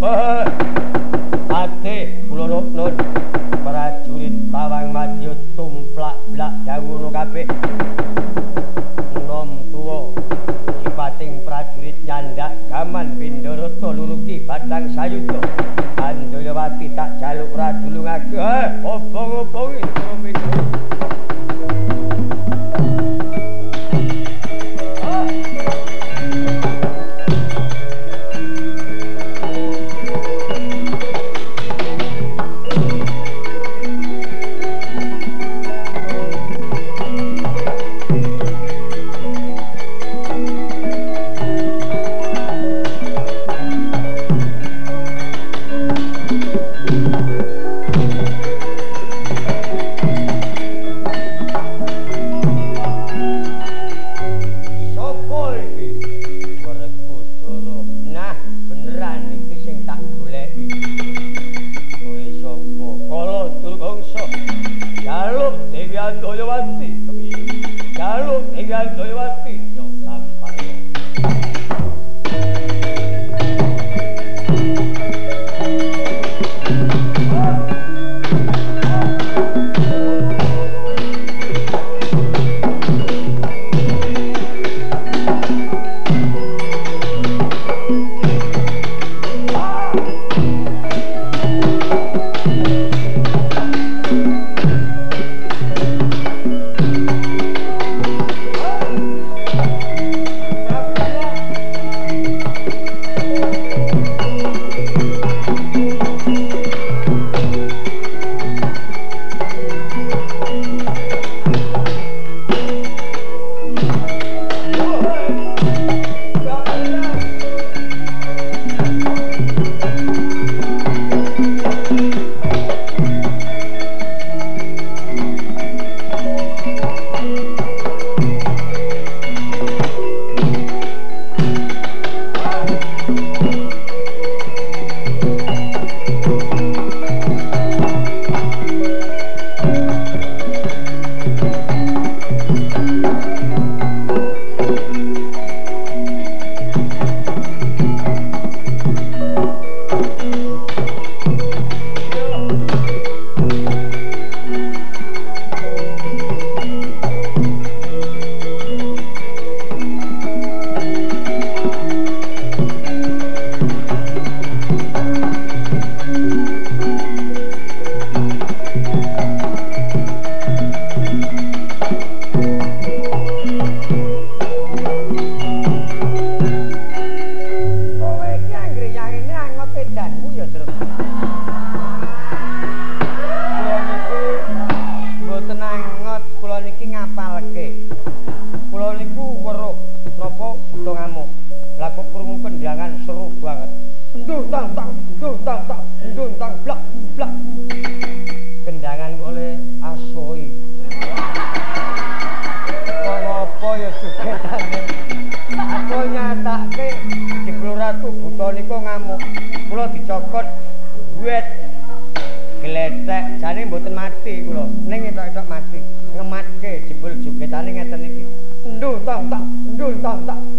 哎 나,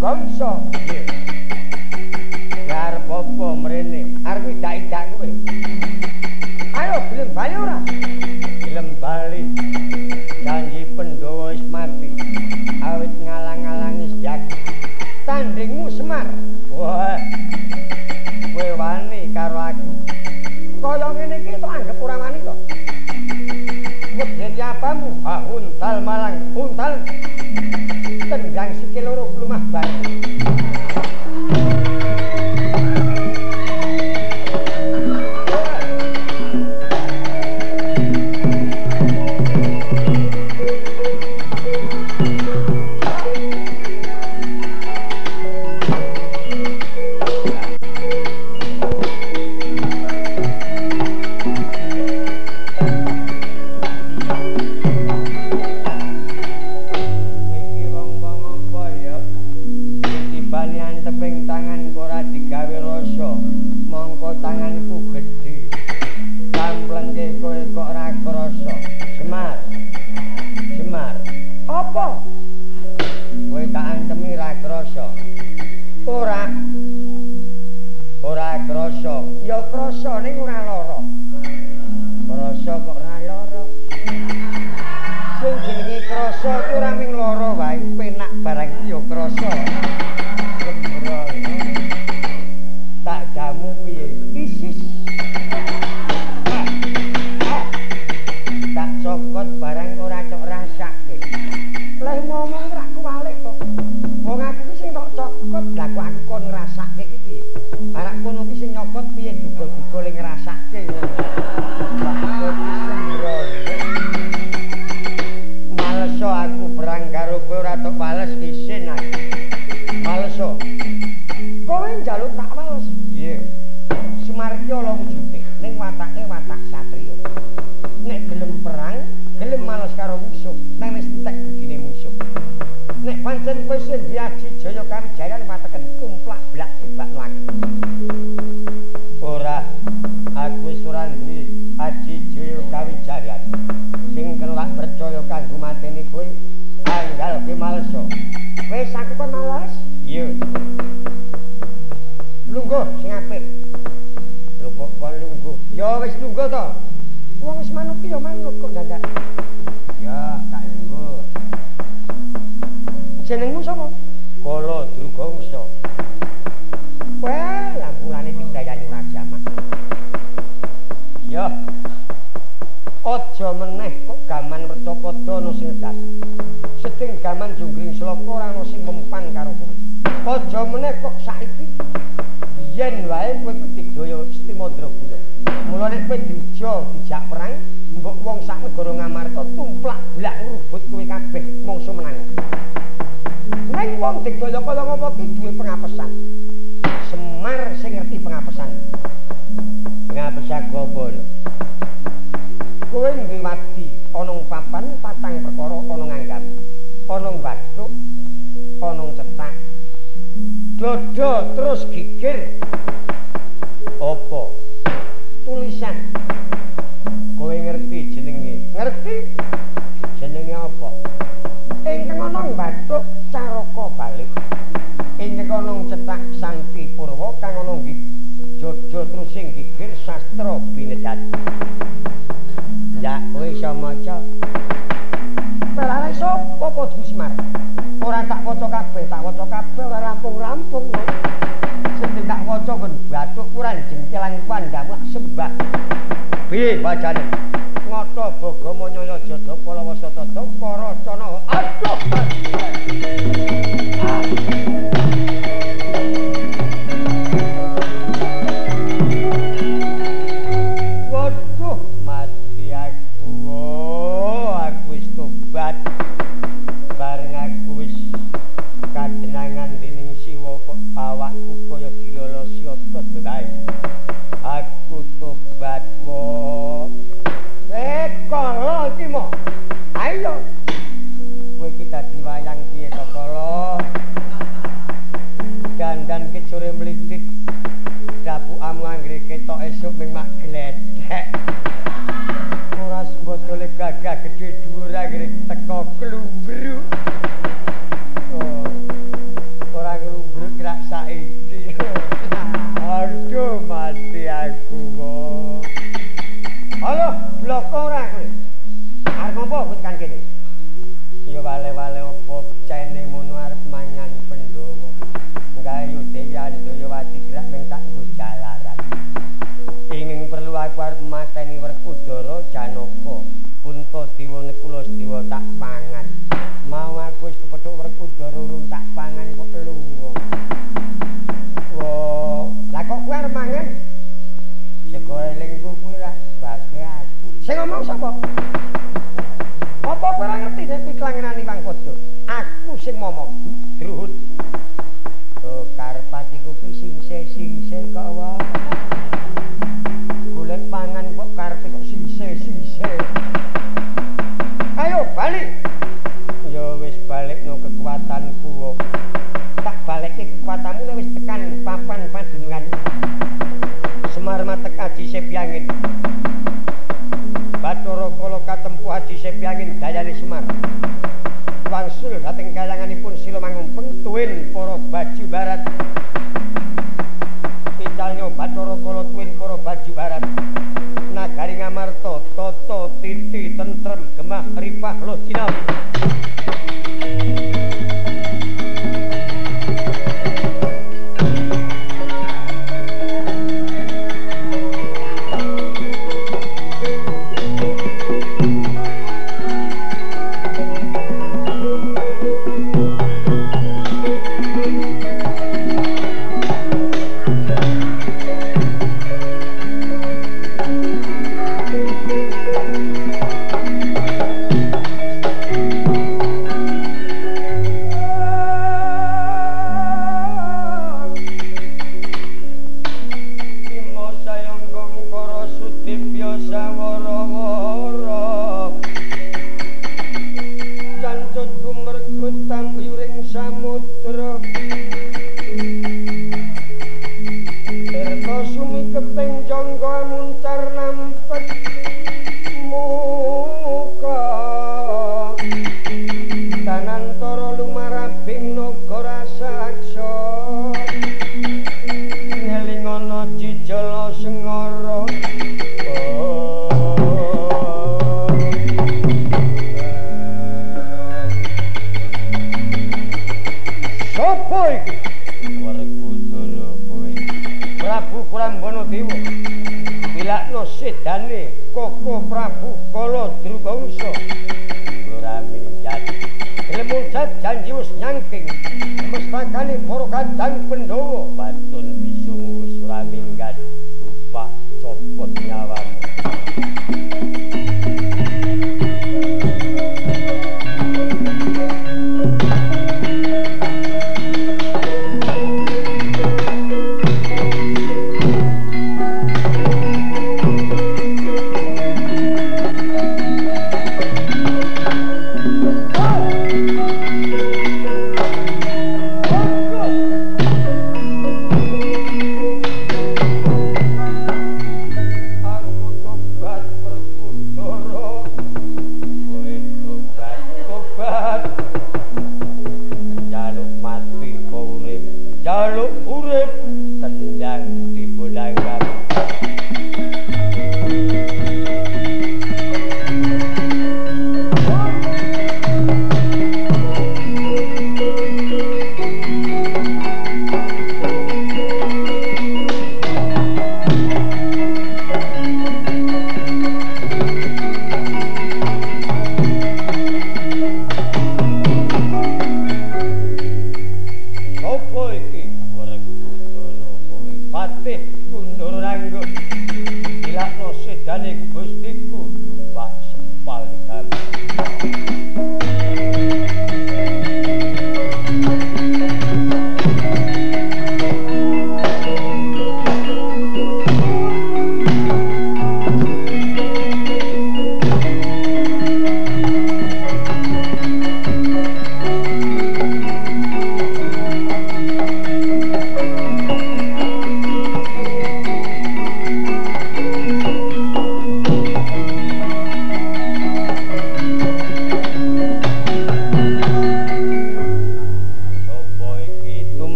Kamsa. Yes.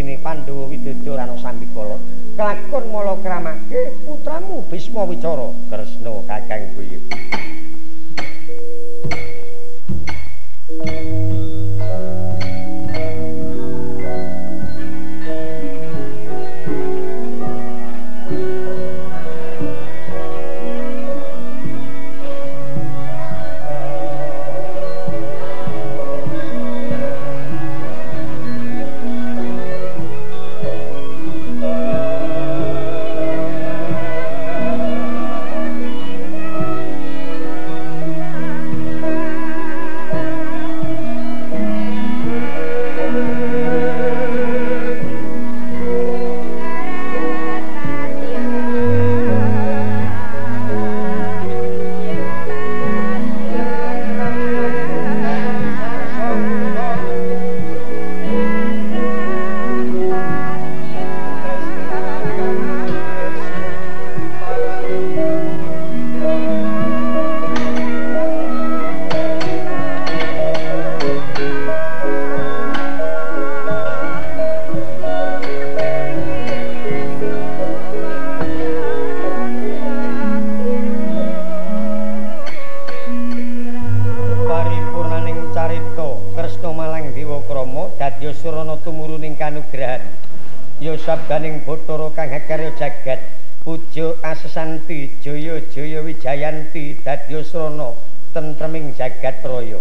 Dene Pandhawa Widodara lan Sambikala. Kelakon mala kramake putramu Bisma Wicara Kresna Kakang jaya-jaya wijayanti dadya srana tentreming jagat raya